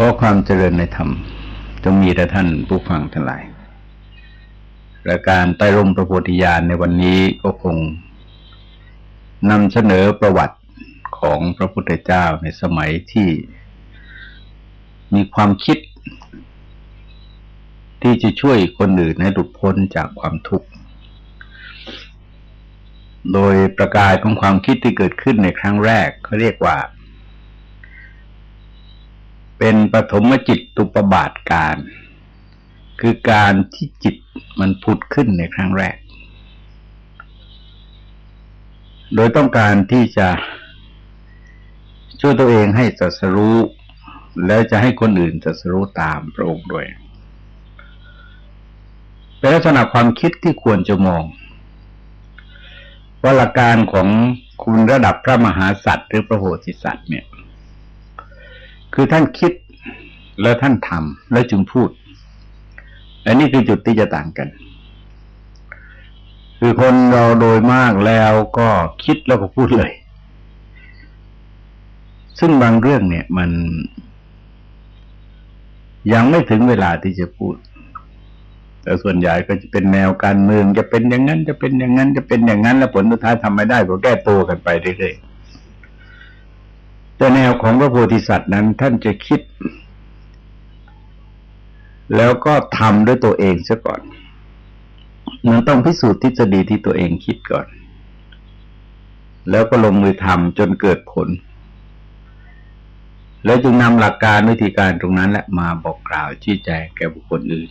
ก็ความเจริญในธรรมจงมีแต่ท่านผู้ฟังทั้งหลายและการไต่รมประโพธิญาณในวันนี้ก็คงนำเสนอประวัติของพระพุทธเจ้าในสมัยที่มีความคิด ที่จะช่วยคนอื่นให้หลุดพ้นจากความทุกข์ โดยประกายของความคิดที่เกิดขึ้นในครั้งแรกเขาเรียกว่า เป็นปฐมจิตตุปบาทการ คือการที่จิตมันผุดขึ้นในครั้งแรก โดยต้องการที่จะช่วยตัวเองให้จัสรู้ แล้วจะให้คนอื่นจัสรู้ตามพระองค์ด้วยเป็นลักษณะความคิดที่ควรจะมองว่าหลักการของคุณระดับพระมหาสัตว์หรือพระโพธิสัตว์เนี่ย คือท่านคิดแล้วท่านทำแล้วจึงพูด อันนี้คือจุดที่จะต่างกัน คือคนเราโดยมากแล้วก็คิดแล้วก็พูดเลย ซึ่งบางเรื่องเนี่ยมัน ยังไม่ถึงเวลาที่จะพูด แต่ส่วนใหญ่ก็จะเป็นแนวการเมืองจะเป็นอย่างนั้นจะเป็นอย่างนั้นจะเป็นอย่างนั้น แล้วผลสุดท้ายทำไม่ได้ก็แก้ตัวกันไปเรื่อยๆ แต่แนวของพระโพธิสัตว์นั้นท่านจะคิด แล้วก็ทำด้วยตัวเองซะก่อน มันต้องพิสูจน์ทฤษฎีที่ตัวเองคิดก่อน แล้วก็ลงมือทำจนเกิดผล แล้วจึงนำหลักการวิธีการตรงนั้นแหละมาบอกกล่าวชี้แจงแก่บุคคลอื่น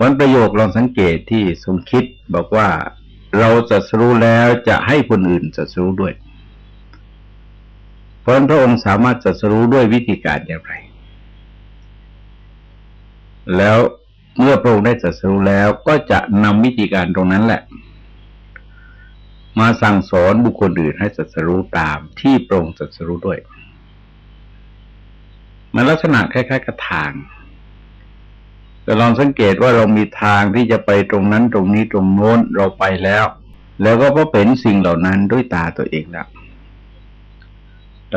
วันประโยคลองสังเกตที่ทรงคิดบอกว่าเราจะรู้แล้วจะให้คนอื่นจะรู้ด้วย เพราะพระองค์สามารถจะรู้ด้วยวิธีการอย่างไร แล้วเมื่อพระองค์ได้จัดรู้แล้วก็จะนำวิธีการตรงนั้นแหละ มาสั่งสอนบุคคลอื่นให้จัดรู้ตามที่พระองค์จัดรู้ด้วย มันลักษณะคล้ายๆกับทางแต่ลองสังเกตว่าเรามีทางที่จะไปตรงนั้นตรงนี้ตรงโน้นเราไปแล้ว แล้วก็พบเป็นสิ่งเหล่านั้นด้วยตาตัวเองแล้ว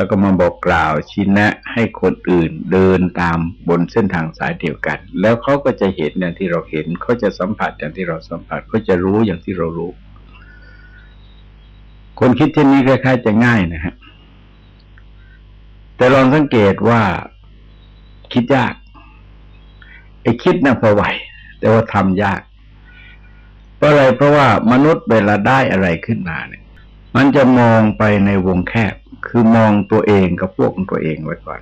แล้วก็มาบอกกล่าวชี้แนะ ให้คนอื่นเดินตามบนเส้นทางสายเดียวกัน แล้วเขาก็จะเห็นอย่างที่เราเห็นเขาจะสัมผัสอย่างที่เราสัมผัสเขาจะรู้อย่างที่เรารู้ คนคิดเช่นนี้คล้ายๆจะง่ายนะฮะแต่ลองสังเกตว่าคิดยากไอ้คิดนะ่ะพอไหวแต่ว่าทำยากเพราะอะไรเพราะว่ามนุษย์เวลาได้อะไรขึ้นมาเนี่ย มันจะมองไปในวงแคบ คือมองตัวเองกับพวกของตัวเองไว้ก่อน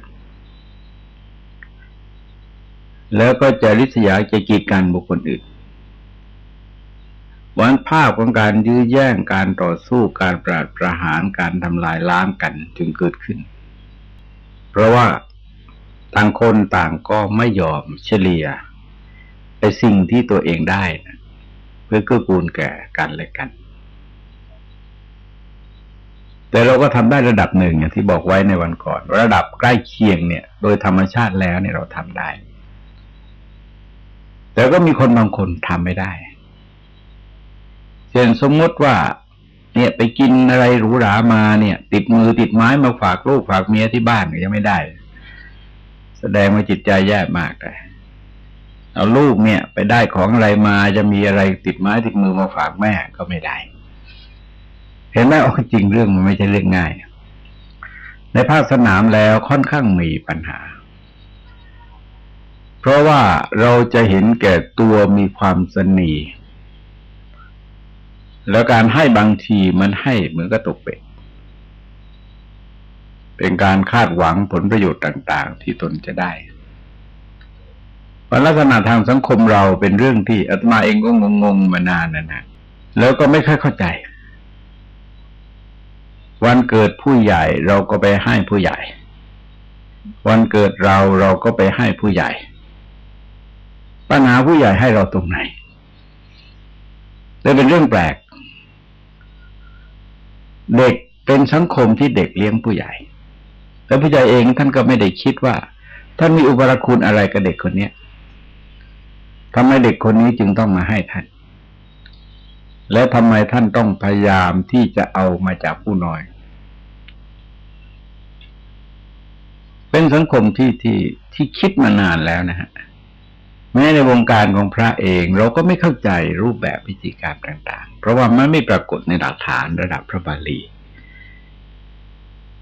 แล้วก็จะริษยาจะกีดกันบุคคลอื่นวันภาพของการยื้อแย่งการต่อสู้การปราดประหารการทำลายล้างกันจึงเกิดขึ้น เพราะว่าต่างคนต่างก็ไม่ยอมเฉลี่ยไอ้สิ่งที่ตัวเองได้นะเพื่อเกื้อกูลแก่กันและกัน แต่เราก็ทำได้ระดับหนึ่งอย่างที่บอกไว้ในวันก่อน ระดับใกล้เคียงเนี่ย โดยธรรมชาติแล้วเนี่ยเราทำได้ แต่ก็มีคนบางคนทำไม่ได้เช่นสมมติว่า เนี่ยไปกินอะไรหรูหรามาเนี่ย ติดมือติดไม้มาฝากลูกฝากเมียที่บ้านยังไม่ได้ แสดงว่าจิตใจแย่มากเลยเอาลูกเนี่ย ไปได้ของอะไรมาจะมีอะไรติดไม้ติดมือมาฝากแม่ก็ไม่ได้ เห็นไหมอ๋อจริงเรื่องมันไม่ใช่เรื่องง่าย ในภาคสนามแล้วค่อนข้างมีปัญหา เพราะว่าเราจะเห็นแก่ตัวมีความสนีแล้วการให้บางทีมันให้เหมือนกับตกเป็ดเป็นการคาดหวังผลประโยชน์ต่าง ๆ ที่ตนจะได้ลักษณะทางสังคมเราเป็นเรื่องที่อาตมาเองก็งงๆมานานนะนะแล้วก็ไม่ค่อยเข้าใจ วันเกิดผู้ใหญ่เราก็ไปให้ผู้ใหญ่ วันเกิดเราเราก็ไปให้ผู้ใหญ่ ปัญหาผู้ใหญ่ให้เราตรงไหนเลยเป็นเรื่องแปลก เด็กเป็นสังคมที่เด็กเลี้ยงผู้ใหญ่แล้วผู้ใหญ่เองท่านก็ไม่ได้คิดว่าท่านมีอุปราคุณอะไรกับเด็กคนเนี้ยทำไมเด็กคนนี้จึงต้องมาให้ท่าน และทำไมท่านต้องพยายามที่จะเอามาจากผู้น้อย เป็นสังคมที่ที่ที่คิดมานานแล้วนะฮะแม้ในวงการของพระเองเราก็ไม่เข้าใจรูปแบบพิธีการต่าง ๆ เพราะว่ามันไม่ปรากฏในหลักฐานระดับพระบาลี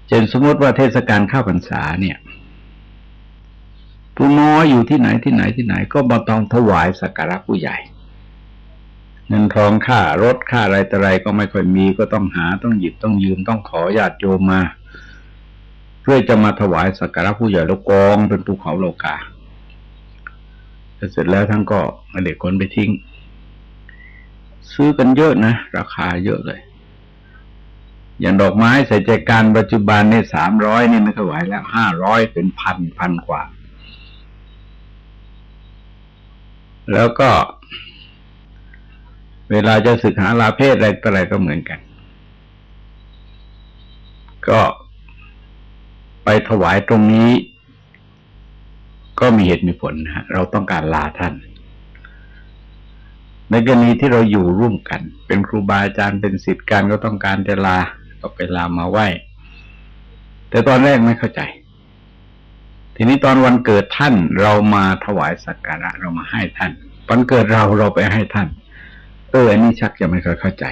เช่นสมมติว่าเทศกาลข้าวพรรษาเนี่ยผู้น้อยอยู่ที่ไหนที่ไหนที่ไหน ก็มาต้องถวายสักการะผู้ใหญ่ เงินทองค่ารถค่าอะไรแต่ไรก็ไม่ค่อยมีก็ต้องหาต้องหยิบต้องยืมต้องขอญาติโยมมา เพื่อจะมาถวายสักการะผู้ใหญ่แล้วกองเป็นภูเขาโลกาเสร็จแล้วทั้งก็เด็กคนไปทิ้ง ซื้อกันเยอะนะ ราคาเยอะเลย อย่างดอกไม้ใส่ใจการปัจจุบันนี่สามร้อยนี่ไม่ค่อยไหวแล้วห้าร้อยเป็นพันพันกว่า แล้วก็ เวลาจะศึกหาลาเพศอะไรต่ออะไรก็เหมือนกัน ก็ไปถวายตรงนี้ ก็มีเหตุมีผลนะเราต้องการลาท่าน ในกรณีที่เราอยู่ร่วมกัน เป็นครูบาอาจารย์เป็นศิษย์กันก็ต้องการจะลาก็ไปลามาไหว้แต่ตอนแรกไม่เข้าใจ ทีนี้ตอนวันเกิดท่านเรามาถวายสักการะเรามาให้ท่าน วันเกิดเราเราไปให้ท่าน อออันนี้ชักจะไม่ค่อยเข้าใจ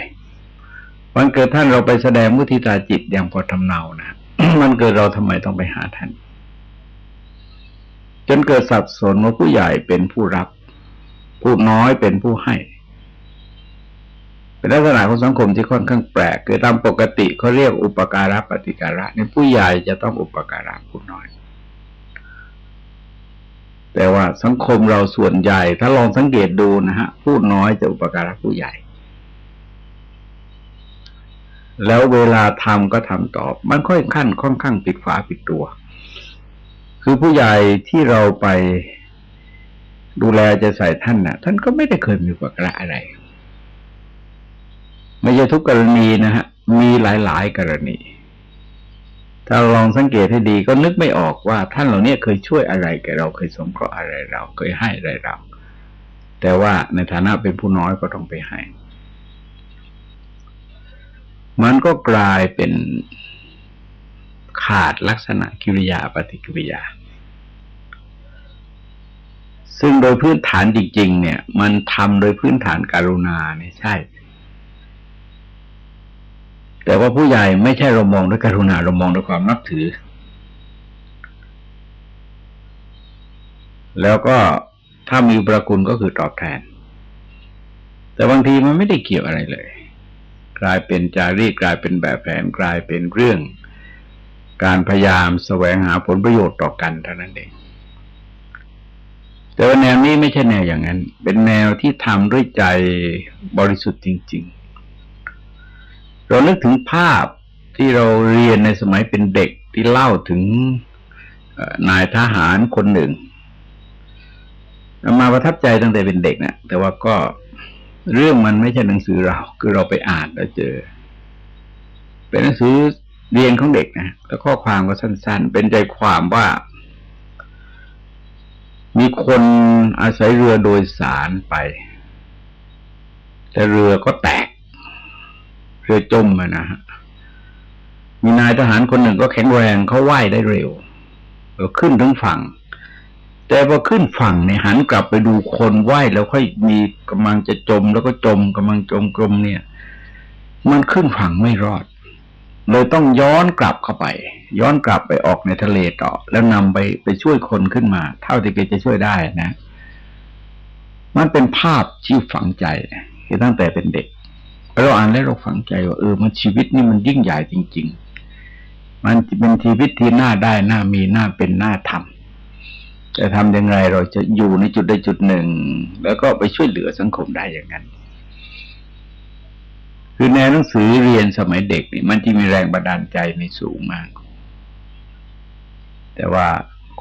วันเกิดท่านเราไปแสดงมุทิตาจิตอย่างพอทำเนานะมันเกิดเราทำไมต้องไปหาท่าน จนเกิดสับสนว่าผู้ใหญ่เป็นผู้รับ ผู้น้อยเป็นผู้ให้ เป็นลักษณะของสังคมที่ค่อนข้างแปลกคือตามปกติเขาเรียกอุปการะปฏิการะในผู้ใหญ่จะต้องอุปการะผู้น้อย แต่ว่าสังคมเราส่วนใหญ่ ถ้าลองสังเกตดูนะฮะผู้น้อยจะอุปการะผู้ใหญ่ แล้วเวลาทำก็ทำตอบ มันค่อยขั้นค่อนข้างปิดฝาปิดตัว คือผู้ใหญ่ที่เราไปดูแลจะใส่ท่านนะ่ะ ท่านก็ไม่ได้เคยมีอุปักระอะไร ไม่ใช่ทุกกรณีนะฮะมีหลาย ๆ กรณี ถ้าลองสังเกตให้ดีก็นึกไม่ออกว่าท่านเหล่านี้เคยช่วยอะไรแกเราเคยสงเคราะห์อะไรเราเคยให้อะไรเรา แต่ว่าในฐานะเป็นผู้น้อยก็ต้องไปให้ มันก็กลายเป็นขาดลักษณะกิริยาปฏิกิริยา ซึ่งโดยพื้นฐานจริง ๆ เนี่ย มันทำโดยพื้นฐานการุณาเนี่ยใช่ แต่ว่าผู้ใหญ่ไม่ใช่เรามองด้วยการุณาเรามองด้วยความนับถือ แล้วก็ถ้ามีประคุณก็คือตอบแทน แต่บางทีมันไม่ได้เกี่ยวอะไรเลย กลายเป็นจารีตกลายเป็นแบบแผนกลายเป็นเรื่อง การพยายามแสวงหาผลประโยชน์ต่อกันเท่านั้นเองแต่ว่าแนวนี้ไม่ใช่แนวอย่างนั้น เป็นแนวที่ทำด้วยใจบริสุทธิ์จริง ๆ เรานึกถึงภาพที่เราเรียนในสมัยเป็นเด็กที่เล่าถึงนายทหารคนหนึ่ง มาประทับใจตั้งแต่เป็นเด็กนะแต่ว่าก็เรื่องมันไม่ใช่หนังสือเรา คือเราไปอ่านแล้วเจอ เป็นหนังสือเรียนของเด็กนะแล้วข้อความก็สั้น ๆ เป็นใจความว่า มีคนอาศัยเรือโดยสารไป แต่เรือก็แตก เรือจมนะฮะมีนายทหารคนหนึ่งก็แข็งแรงเขาว่ายได้เร็วก็ขึ้นถึงฝั่ง แต่พอขึ้นฝั่งเนี่ยหันกลับไปดูคนว่ายแล้วค่อยมีกำลังจะจมแล้วก็จมกำลังจมกลมเนี่ย มันขึ้นฝั่งไม่รอดเลยต้องย้อนกลับเข้าไป ย้อนกลับไปออกในทะเลต่อ แล้วนำไปไปช่วยคนขึ้นมา เท่าที่แกจะช่วยได้นะ มันเป็นภาพที่ฝังใจคือตั้งแต่เป็นเด็ก เราอ่านแล้วเราฝังใจว่าเออมันชีวิตนี่มันยิ่งใหญ่จริง ๆ มันเป็นชีวิตที่น่าได้น่ามีน่าเป็นน่าทำจะทำยังไงเราจะอยู่ในจุดใดจุดหนึ่ง แล้วก็ไปช่วยเหลือสังคมได้อย่างนั้นคือแนหนังสือเรียนสมัยเด็กนี่มันที่มีแรงบันดาลใจในสูงมาก แต่ว่า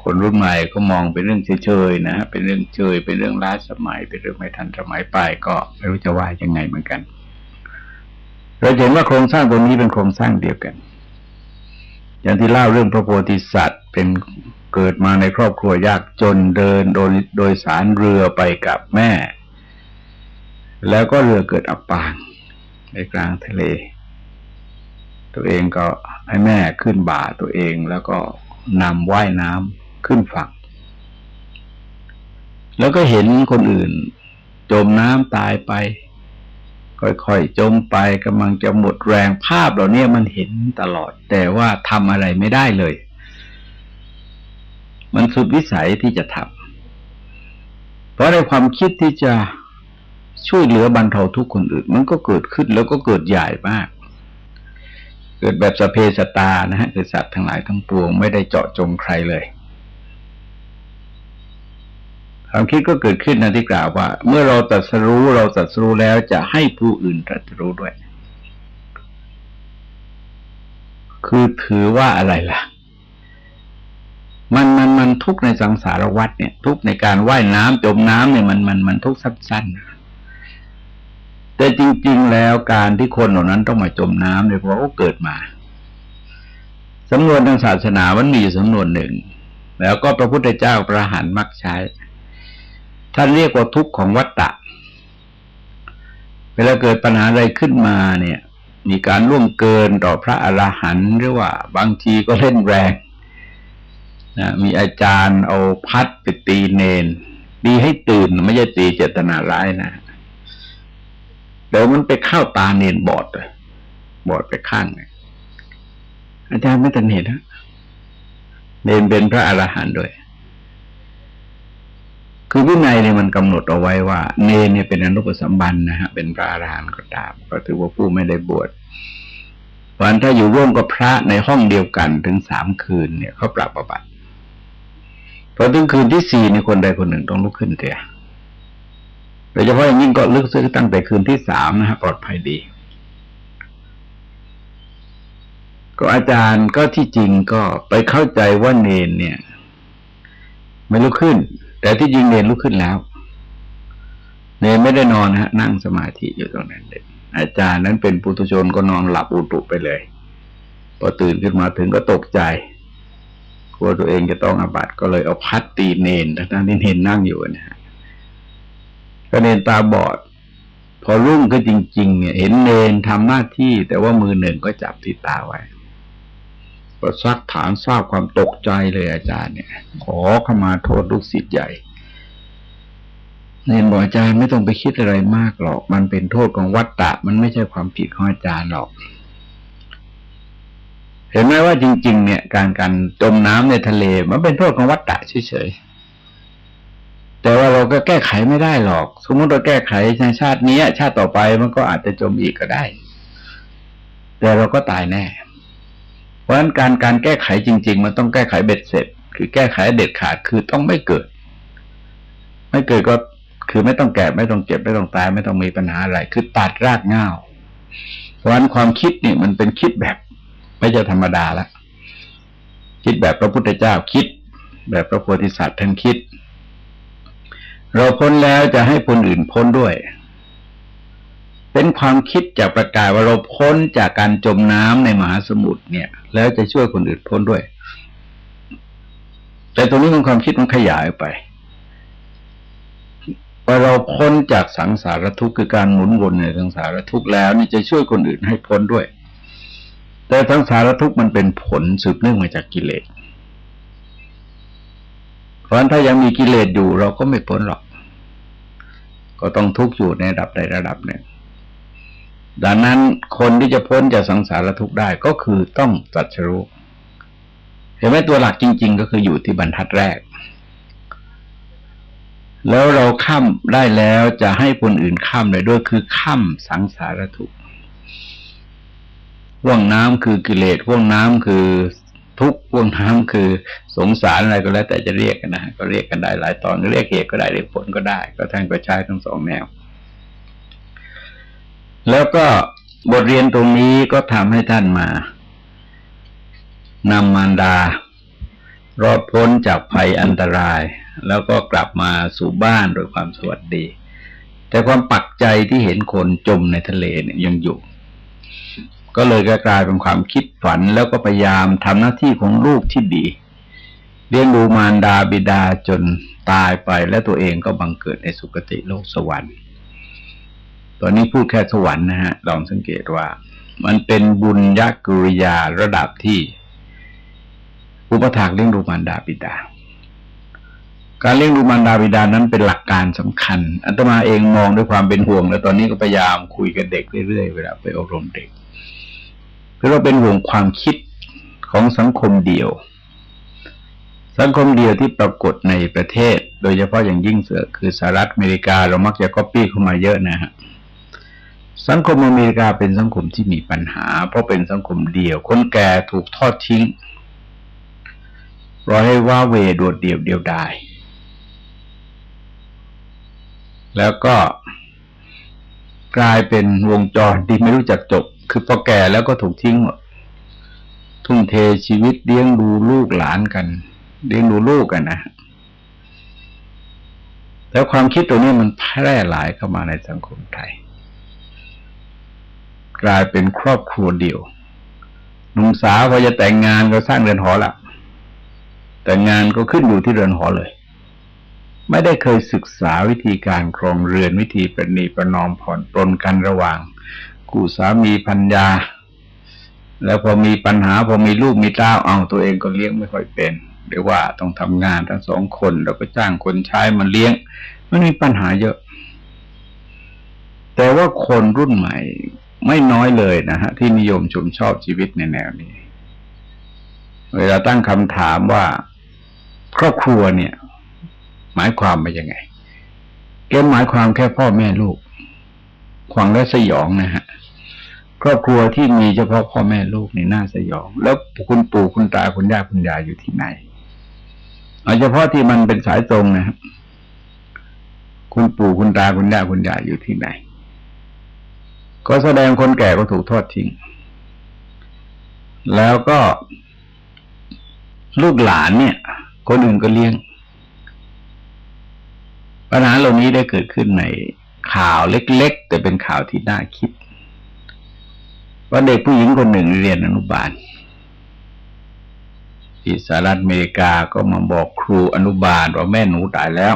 คนรุ่นใหม่ก็มองเป็นเรื่องเฉยๆนะเป็นเรื่องเฉยเป็นเรื่องล้าสมัย เป็นเรื่องไม่ทันสมัยไปก็ไม่รู้จะว่ายังไงเหมือนกัน เราเห็นว่าโครงสร้างตรงนี้เป็นโครงสร้างเดียวกัน อย่างที่เล่าเรื่องพระโพธิสัตว์เป็นเกิดมาในครอบครัวยากจนเดินโดยโดยสารเรือไปกับแม่ แล้วก็เรือเกิดอับปางในกลางทะเล ตัวเองก็ให้แม่ขึ้นบ่าตัวเองแล้วก็นำว่ายน้ำขึ้นฝั่ง แล้วก็เห็นคนอื่น จมน้ำตายไป ค่อยๆจมไปกำลังจะหมดแรงภาพเหล่านี้มันเห็นตลอด แต่ว่าทำอะไรไม่ได้เลย มันสุดวิสัยที่จะทำเพราะในความคิดที่จะช่วยเหลือบรรเทาทุกข์คนอื่น มันก็เกิดขึ้นแล้วก็เกิดใหญ่มาก เกิดแบบสเพสตานะฮะคือสัตว์ทั้งหลายทั้งปวง ไม่ได้เจาะจงใครเลย ความคิดก็เกิดขึ้นนะที่กล่าวว่า เมื่อเราตัดสรู้เราตัดสรู้แล้วจะให้ผู้อื่นตัดสรู้ด้วย คือถือว่าอะไรล่ะ มันมันมันทุกในสังสารวัฏเนี่ย ทุกในการว่ายน้ำจมน้ำเนี่ยมันมันมันทุกสั้นๆแต่จริง ๆ แล้วการที่คนเหล่านั้นต้องมาจมน้ำเนี่ยเพราะเขาเกิดมาสำนวนทางศาสนามันมีอยู่สำนวนหนึ่ง แล้วก็พระพุทธเจ้าประหารมักใช้ ท่านเรียกว่าทุกข์ของวัตตะ เวลาเกิดปัญหาอะไรขึ้นมาเนี่ย มีการล่วงเกินต่อพระอรหันต์หรือว่า บางทีก็เล่นแรงนะมีอาจารย์เอาพัดไปตีเนนตีให้ตื่นไม่ใช่ตีเจตนาร้ายนะแต่มันไปเข้าตาเนนบอดเลยบอดไปข้างเลยอาจารย์ไม่ตันเห็นนะเนนเป็นพระอรหันต์ด้วย คือวินัยเนี่ยมันกำหนดเอาไว้ว่าเนนเนี่ยเป็นอนุปสัมบันนะฮะเป็นพระอรหันต์ก็ตามก็ถือว่าผู้ไม่ได้บวชวันถ้าอยู่ร่วมกับพระในห้องเดียวกันถึงสามคืนเนี่ยเขาปรับประบัติพอถึงคืนที่สี่ในคนใดคนหนึ่งต้องลุกขึ้นเถอะโดยเฉพาะอย่างยิ่งก็ลึกซึ้งตั้งแต่คืนที่สามนะฮะปลอดภัยดี ก็อาจารย์ก็ที่จริงก็ไปเข้าใจว่าเนนเนี่ย ไม่ลุกขึ้น แต่ที่จริงเนนลุกขึ้นแล้ว เนนไม่ได้นอนฮะ นั่งสมาธิอยู่ตรงนั้นเลยอาจารย์นั้นเป็นปุถุชนก็นอนหลับอุตุไปเลย พอตื่นขึ้นมาถึงก็ตกใจกลัวตัวเองจะต้องอาบัติก็เลยเอาพัดตีเนนทั้งที่เนนนั่งอยู่นะฮะก็เนนตาบอด พอรุ่งก็จริง ๆ เนี่ย เห็นเนนทำหน้าที่ แต่ว่ามือหนึ่งก็จับที่ตาไว้ ก็ซักถามทราบความตกใจเลยอาจารย์เนี่ย ขอขมาโทษลูกศิษย์ใหญ่เนนบอกอาจารย์ไม่ต้องไปคิดอะไรมากหรอก มันเป็นโทษของวัตตะ มันไม่ใช่ความผิดของอาจารย์หรอก เห็นไหมว่าจริง ๆ เนี่ย การการจมน้ำในทะเล มันเป็นโทษของวัตตะเฉยๆแต่ว่าเราก็แก้ไขไม่ได้หรอก สมมติเราแก้ไขในชาตินี้ชาติต่อไปมันก็อาจจะจมอีกก็ได้ แต่เราก็ตายแน่ เพราะฉะนั้นการการแก้ไขจริง ๆ มันต้องแก้ไขเบ็ดเสร็จ คือแก้ไขเด็ดขาดคือต้องไม่เกิด ไม่เกิดก็คือไม่ต้องแก่ไม่ต้องเจ็บไม่ต้องตายไม่ต้องมีปัญหาอะไร คือตัดรากง่าเพราะฉะนั้นความคิดนี่มันเป็นคิดแบบ ไม่ใช่ธรรมดาละคิดแบบพระพุทธเจ้าคิด แบบพระโพธิสัตว์ท่านคิด เราพ้นแล้วจะให้คนอื่นพ้นด้วย เป็นความคิดจากประกาศว่าเราพ้นจากการจมน้ำในมหาสมุทรเนี่ย แล้วจะช่วยคนอื่นพ้นด้วย แต่ตรงนี้มันความคิดมันขยายไปว่าเราพ้นจากสังสารทุกข์คือการหมุนวนในสังสารทุกข์แล้วนี่จะช่วยคนอื่นให้พ้นด้วย แต่สังสารทุกข์มันเป็นผลสืบเนื่องมาจากกิเลสเพราะฉะนั้นถ้ายังมีกิเลสอยู่เราก็ไม่พ้นหรอก ก็ต้องทุกข์อยู่ในระดับใดระดับหนึ่ง ดังนั้นคนที่จะพ้นจากสังสารทุกข์ได้ก็คือต้องตัดรู้เห็นไหมตัวหลักจริง ๆ ก็คืออยู่ที่บรรทัดแรก แล้วเราข้ามได้แล้วจะให้คนอื่นข้ามได้ด้วยคือข้ามสังสารทุกข์ว่วงน้ำคือกิเลสว่วงน้ำคือทุกข์พ่วงน้ำคือสงสารอะไรก็แล้วแต่จะเรียกกันนะก็เรียกกันได้หลายตอนเรียกเหตุก็ได้เรียกผลก็ได้ ก็ท่านก็ใช้ทั้งสองแนว แล้วก็บทเรียนตรงนี้ก็ทำให้ท่านมานำมารดา รอดพ้นจากภัยอันตราย แล้วก็กลับมาสู่บ้านโดยความสวัสดี แต่ความปักใจที่เห็นคนจมในทะเลเนี่ยยังอยู่ ก็เลยกลายเป็นความคิดฝันแล้วก็พยายามทำหน้าที่ของลูกที่ดีเลี้ยงดูมารดาบิดาจนตายไปและตัวเองก็บังเกิดในสุคติโลกสวรรค์ ตอนนี้พูดแค่สวรรค์นะฮะลองสังเกตว่า มันเป็นบุญยักริยาระดับที่ อุปถากเลี้ยงดูมารดาบิดา การเลี้ยงดูมารดาบิดานั้นเป็นหลักการสำคัญอัตมาเองมองด้วยความเป็นห่วง และตอนนี้ก็พยายามคุยกับเด็กเรื่อยๆเวลาไปอบรมเด็กคือเราเป็นห่วงความคิดของสังคมเดียวสังคมเดียวที่ปรากฏในประเทศ โดยเฉพาะอย่างยิ่งเสือคือสหรัฐอเมริกาเรามักจะก๊อปปี้เข้ามาเยอะนะฮะ สังคมอเมริกาเป็นสังคมที่มีปัญหา เพราะเป็นสังคมเดียว คนแก่ถูกทอดทิ้งรอให้ว่าเวโดดเดี่ยวเดียวดายแล้วก็กลายเป็นวงจรที่ไม่รู้จักจบ คือพอแก่แล้วก็ถูกทิ้งหมดทุ่มเทชีวิตเลี้ยงดูลูกหลานกันเลี้ยงดูลูกกันนะแล้วความคิดตัวนี้มันแพร่หลายเข้ามาในสังคมไทย กลายเป็นครอบครัวเดียวหนุ่มสาวพอจะแต่งงานก็สร้างเรือนหอละแต่งงานก็ขึ้นอยู่ที่เรือนหอเลย ไม่ได้เคยศึกษาวิธีการครองเรือนวิธีประนีประนอมผ่อนปลนกันระหว่างกูสามีพัญญา แล้วพอมีปัญหาพอมีลูกมีเต้าเอาตัวเองก็เลี้ยงไม่ค่อยเป็นหรือว่าต้องทำงานทั้งสองคนแล้วก็จ้างคนใช้มาเลี้ยง มันมีปัญหาเยอะ แต่ว่าคนรุ่นใหม่ ไม่น้อยเลยนะฮะ ที่นิยมชมชอบชีวิตในแนวนี้ เวลาตั้งคำถามว่าครอบครัวเนี่ย หมายความว่ายังไงแกหมายความแค่พ่อแม่ลูกขวางและสยองนะฮะครอบครัวที่มีเฉพาะพ่อแม่ลูกในหน้าสยอง แล้วคุณปู่คุณตาคุณย่าคุณยายอยู่ที่ไหนเอาเฉพาะที่มันเป็นสายตรงนะครับคุณปู่คุณตาคุณย่าคุณยายอยู่ที่ไหน ก็แสดงคนแก่ก็ถูกทอดทิ้ง แล้วก็ลูกหลานเนี่ย คนอื่นก็เลี้ยง ปัญหาเหล่านี้ได้เกิดขึ้นในข่าวเล็ก ๆ แต่เป็นข่าวที่น่าคิด ว่าเด็กผู้หญิงคนหนึ่งเรียนอนุบาลที่สหรัฐอเมริกาก็มาบอกครูอนุบาลว่าแม่หนูตายแล้ว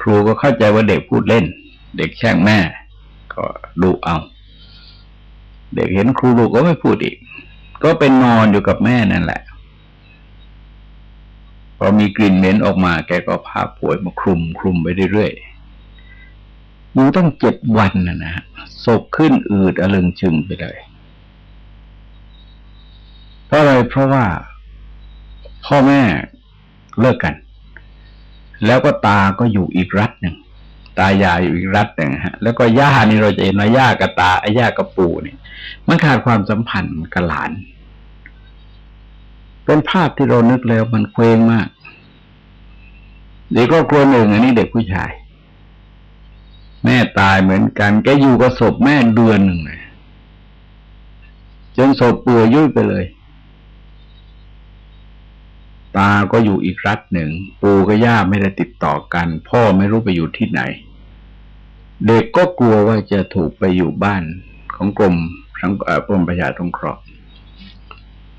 ครูก็เข้าใจว่าเด็กพูดเล่น เด็กแช่งแม่ ก็ดูเอาเด็กเห็นครูดูก็ไม่พูดอีก ก็เป็นนอนอยู่กับแม่นั่นแหละ พอมีกลิ่นเหม็นออกมา แกก็พาป่วยมาคลุมคลุมไปเรื่อยๆอยู่ตั้งเจ็ดวันนะนะศพขึ้นอืดอลึงชึงไปเลย เพราะอะไรเพราะว่า พ่อแม่เลิกกัน แล้วก็ตาก็อยู่อีกรัฐหนึ่ง ตายายอยู่อีกรัฐหนึ่งฮะ แล้วก็ย่านี่เราจะเห็นว่าย่ากับตาไอ้ย่ากับปู่เนี่ย มันขาดความสัมพันธ์กับหลาน เป็นภาพที่เรานึกแล้วมันเคว้งมากเด็กก็ครัวหนึ่งอันนี้เด็กผู้ชาย แม่ตายเหมือนกันแกอยู่กับศพแม่เดือนหนึ่งเลยจนศพเปื่อยยุ่ยไปเลย ตาก็อยู่อีกรัฐหนึ่ง ปู่กับย่าไม่ได้ติดต่อกัน พ่อไม่รู้ไปอยู่ที่ไหน เด็กก็กลัวว่าจะถูกไปอยู่บ้านของกรมสังกรมประชาสงเคราะห์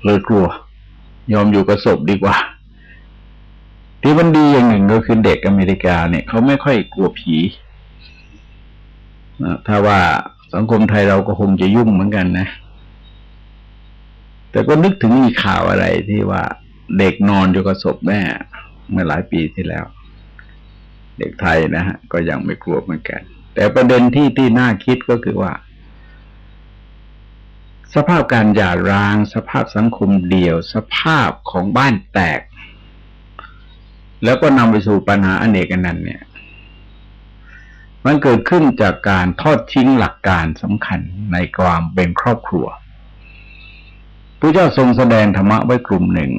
เลยกลัว ยอมอยู่กับศพดีกว่า ที่มันดีอย่างหนึ่งก็คือเด็กอเมริกาเนี่ยเขาไม่ค่อยกลัวผีนะถ้าว่าสังคมไทยเราก็คงจะยุ่งเหมือนกันนะ แต่ก็นึกถึงมีข่าวอะไรที่ว่า เด็กนอนอยู่กับศพแม่ เมื่อหลายปีที่แล้ว เด็กไทยนะฮะ ก็ยังไม่กลัวเหมือนกัน แต่ประเด็นที่ที่น่าคิดก็คือว่า สภาพการหย่าร้าง สภาพสังคมเดี่ยว สภาพของบ้านแตก แล้วก็นำไปสู่ปัญหาอเนกอนันต์เนี่ย มันเกิดขึ้นจากการทอดทิ้งหลักการสำคัญในความเป็นครอบครัวพระเจ้าทรงแสดงธรรมะไว้กลุ่มหนึ่ง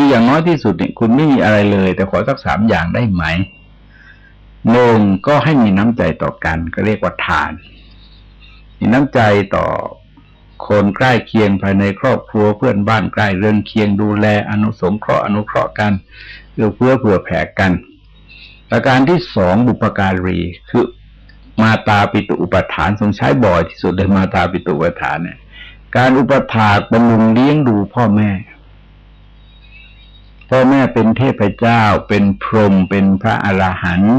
คืออย่างน้อยที่สุดเนี่ยคุณไม่มีอะไรเลย แต่ขอสักสามอย่างได้ไหมหนึ่งก็ให้มีน้ำใจต่อกัน ก็เรียกว่าทาน มีน้ำใจต่อคนใกล้เคียงภายในครอบครัวเพื่อนบ้านใกล้เรือนเคียงดูแลอนุสงเคราะห์อนุเคราะห์กันเพื่อเพื่อเผื่อแผ่กัน ประการที่สองบุปการีคือมาตาปิตุอุปทานทรงใช้บ่อยที่สุดเลยมาตาปิตุอุปทานเนี่ย การอุปถากบำรุงเลี้ยงดูพ่อแม่ พ่อแม่เป็นเทพเจ้า เป็นพรหมเป็นพระอรหันต์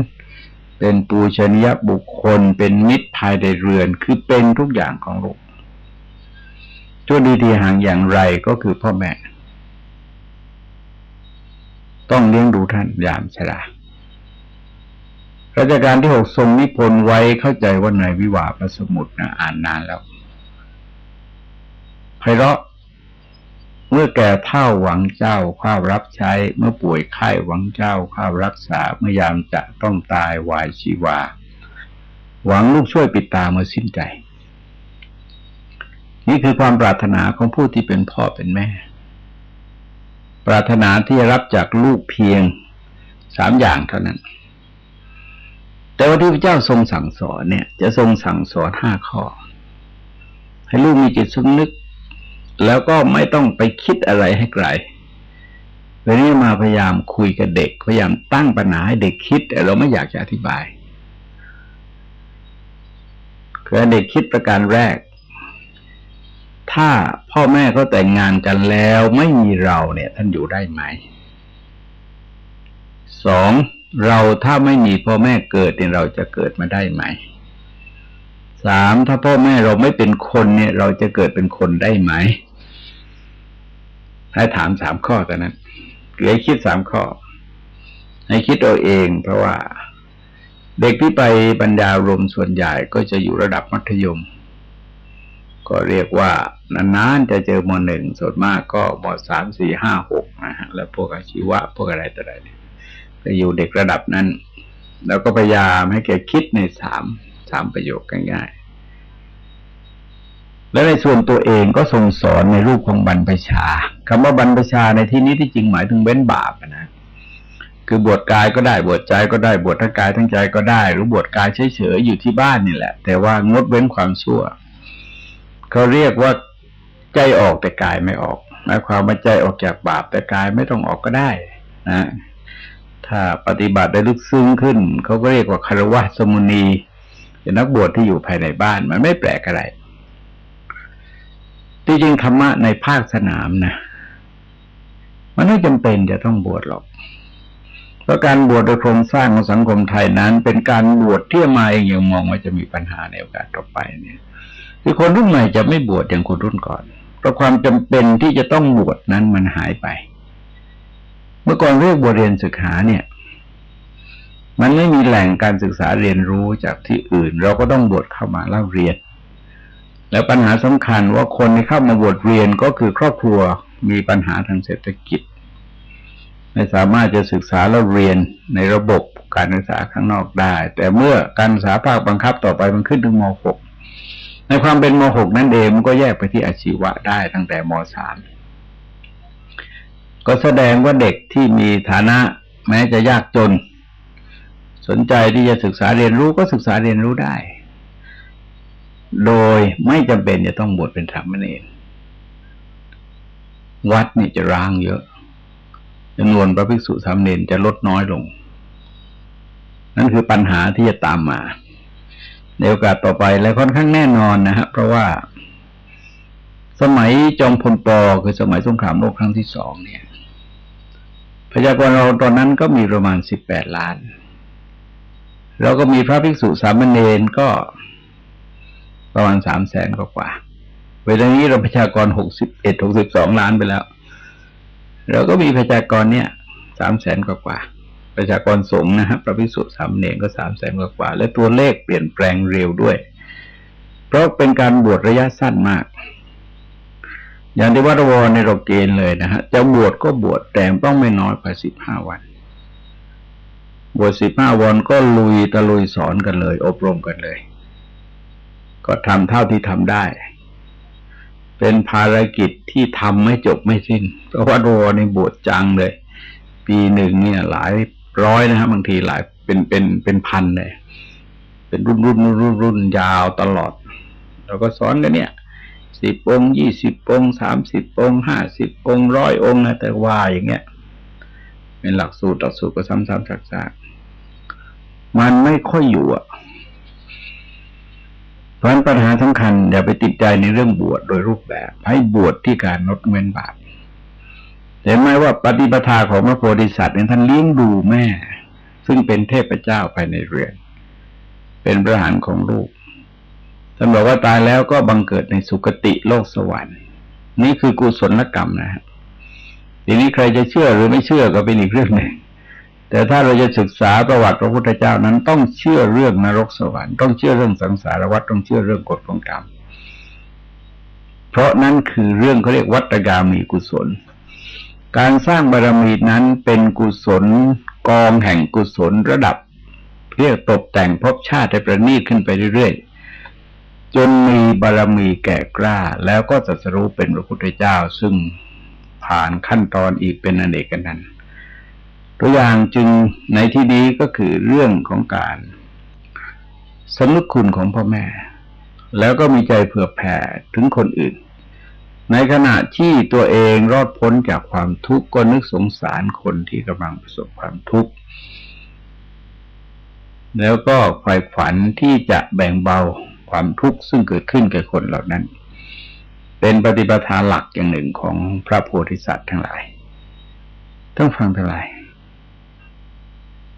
เป็นปูชนียบุคคล เป็นมิตรภายในเรือนคือเป็นทุกอย่างของโลกชั่วดีทีห่างอย่างไรก็คือพ่อแม่ ต้องเลี้ยงดูท่านยามชรารัชการที่หกทรงนิพนธ์ไว้เข้าใจว่าในวิวาพระสมุทรนะอ่านนานแล้วไพเราะ เมื่อแก่เท่าหวังเจ้าข้าวรับใช้ เมื่อป่วยไข้หวังเจ้าข้าวรักษา เมื่อยามจะต้องตายวายชีวา หวังลูกช่วยปิดตาเมื่อสิ้นใจ นี่คือความปรารถนาของผู้ที่เป็นพ่อเป็นแม่ ปรารถนาที่จะรับจากลูกเพียงสามอย่างเท่านั้น แต่ว่าที่พระเจ้าทรงสั่งสอนเนี่ย จะทรงสั่งสอนห้าข้อ ให้ลูกมีจิตสำนึก แล้วก็ไม่ต้องไปคิดอะไรให้ไกลวันนี้มาพยายามคุยกับเด็ก พยายามตั้งปัญหาให้เด็กคิดแต่เราไม่อยากจะอธิบายคือเด็กคิดประการแรก ถ้าพ่อแม่เขาแต่งงานกันแล้วไม่มีเราเนี่ย ท่านอยู่ได้ไหมสองเราถ้าไม่มีพ่อแม่เกิดเนี่ยเราจะเกิดมาได้ไหมสามถ้าพ่อแม่เราไม่เป็นคนเนี่ย เราจะเกิดเป็นคนได้ไหม ให้ถามสามข้อแต่นั้นคือให้คิดสามข้อ ให้คิดเอาเอง เพราะว่า เด็กที่ไปบรรดารมส่วนใหญ่ก็จะอยู่ระดับมัธยม ก็เรียกว่านานๆจะเจอมหนึ่งส่วนมากก็มสามสี่ห้าหกนะฮะแล้วพวกอาชีวะ พวกอะไรต่ออะไรเนี่ยก็อยู่เด็กระดับนั้น แล้วก็พยายามให้แกคิดในสามสามประโยคง่ายและในส่วนตัวเองก็ทรงสอนในรูปของบรรพชา คำว่าบรรพชาในที่นี้ที่จริงหมายถึงเว้นบาปนะคือบวชกายก็ได้บวชใจก็ได้บวชทั้งกายทั้งใจก็ได้ หรือบวชกายเฉยๆอยู่ที่บ้านนี่แหละ แต่ว่างดเว้นความชั่วเขาเรียกว่าใจออกแต่กายไม่ออกหมายความว่าใจออกจากบาปแต่กายไม่ต้องออกก็ได้นะถ้าปฏิบัติได้ลึกซึ้งขึ้นเขาก็เรียกว่าคารวะสมุนีเป็นนักบวชที่อยู่ภายในบ้านมันไม่แปลกอะไรที่จริงธรรมะในภาคสนามนะ มันไม่จำเป็นจะต้องบวชหรอก เพราะการบวชโดยโครงสร้างของสังคมไทยนั้น เป็นการบวชที่มาเองยังมองว่าจะมีปัญหาในโอกาสต่อไปเนี่ย คือคนรุ่นใหม่จะไม่บวชอย่างคนรุ่นก่อน เพราะความจำเป็นที่จะต้องบวชนั้นมันหายไป เมื่อก่อนเรียกบวชเรียนศึกษาเนี่ย มันไม่มีแหล่งการศึกษาเรียนรู้จากที่อื่น เราก็ต้องบวชเข้ามาเล่าเรียนแล้วปัญหาสำคัญว่าคนที่เข้ามาบวชเรียนก็คือครอบครัว มีปัญหาทางเศรษฐกิจ ไม่สามารถจะศึกษาแล้วเรียนในระบบการศึกษาข้างนอกได้ แต่เมื่อการศึกษาภาคบังคับต่อไปมันขึ้นถึงม .6 ในความเป็นม .6 นั่นเองมันก็แยกไปที่อาชีวะได้ตั้งแต่ม .3 ก็แสดงว่าเด็กที่มีฐานะแม้จะยากจน สนใจที่จะศึกษาเรียนรู้ก็ศึกษาเรียนรู้ได้ โดยไม่จำเป็นจะต้องบวชเป็นสามเณร วัดนี่จะร้างเยอะจำนวนพระภิกษุสามเณรจะลดน้อยลง นั่นคือปัญหาที่จะตามมา ในโอกาสต่อไปและค่อนข้างแน่นอนนะฮะเพราะว่า สมัยจอมพลปอคือสมัยสงครามโลกครั้งที่สองเนี่ยพยากรเราตอนนั้นก็มีประมาณสิบแปดล้านเราก็มีพระภิกษุสามเณรก็ประมาณสามแสนกว่า เวลานี้เราประชากรหกสิบเอ็ดหกสิบสองล้านไปแล้วเราก็มีประชากรเนี่ยสามแสนกว่าประชากรสงนะฮะพระภิกษุสามเณรก็สามแสนกว่า และตัวเลขเปลี่ยนแปลงเร็วด้วย เพราะเป็นการบวชระยะสั้นมาก อย่างที่วัดวรในเราเกณฑ์เลยนะฮะจะบวชก็บวชแต่ต้องไม่น้อยกว่าสิบห้าวัน บวชสิบห้าวันก็ลุยตะลุยสอนกันเลย อบรมกันเลย ก็ทำเท่าที่ทำได้ เป็นภารกิจที่ทำไม่จบไม่สิ้น เพราะว่าโรในบวชจังเลย ปีหนึ่งเนี่ย หลายร้อยนะครับบางทีหลายเป็นเป็นเป็นพันเลย เป็นรุ่นรุ่นรุ่นรุ่นยาวตลอด เราก็สอนกันเนี่ยสิบองค์ยี่สิบองค์สามสิบองค์ห้าสิบองค์ร้อยองค์นะแต่ว่าอย่างเงี้ย เป็นหลักสูตรหลักสูตรก็ซ้ำๆซักๆมันไม่ค่อยอยู่อะ เพราะนั้นปัญหาสำคัญอย่าไปติดใจในเรื่องบวชโดยรูปแบบ ให้บวชที่การลดเว้นบาปเห็นไหมว่าปฏิปทาของพระโพธิสัตว์เนี่ยท่านเลี้ยงดูแม่ ซึ่งเป็นเทพเจ้าภายในเรือน เป็นประหารของลูกท่านบอกว่าตายแล้วก็บังเกิดในสุคติโลกสวรรค์ นี่คือกุศลกรรมนะฮะทีนี้ใครจะเชื่อหรือไม่เชื่อก็เป็นอีกเรื่องหนึ่ง แต่ถ้าเราจะศึกษาประวัติพระพุทธเจ้านั้นต้องเชื่อเรื่องนรกสวรรค์ต้องเชื่อเรื่องสังสารวัฏต้องเชื่อเรื่องกฎของกรรมเพราะนั่นคือเรื่องเขาเรียกวัตกามีกุศล การสร้างบารมีนั้นเป็นกุศลกองแห่งกุศลระดับ เรียกตกแต่งภพชาติให้ประณีตขึ้นไปเรื่อยๆจนมีบารมีแก่กล้า แล้วก็จะสรู้เป็นพระพุทธเจ้าซึ่งผ่านขั้นตอนอีกเป็นอเนกกันนั้น ตัวอย่างจึงในที่นี้ก็คือเรื่องของการสำนึกคุณของพ่อแม่ แล้วก็มีใจเผื่อแผ่ถึงคนอื่น ในขณะที่ตัวเองรอดพ้นจากความทุกข์ก็นึกสงสารคนที่กำลังประสบความทุกข์แล้วก็ใฝ่ฝันที่จะแบ่งเบาความทุกข์ซึ่งเกิดขึ้นแก่คนเหล่านั้น เป็นปฏิปทาหลักอย่างหนึ่งของพระโพธิสัตว์ทั้งหลาย ต้องฟังทั้งหลาย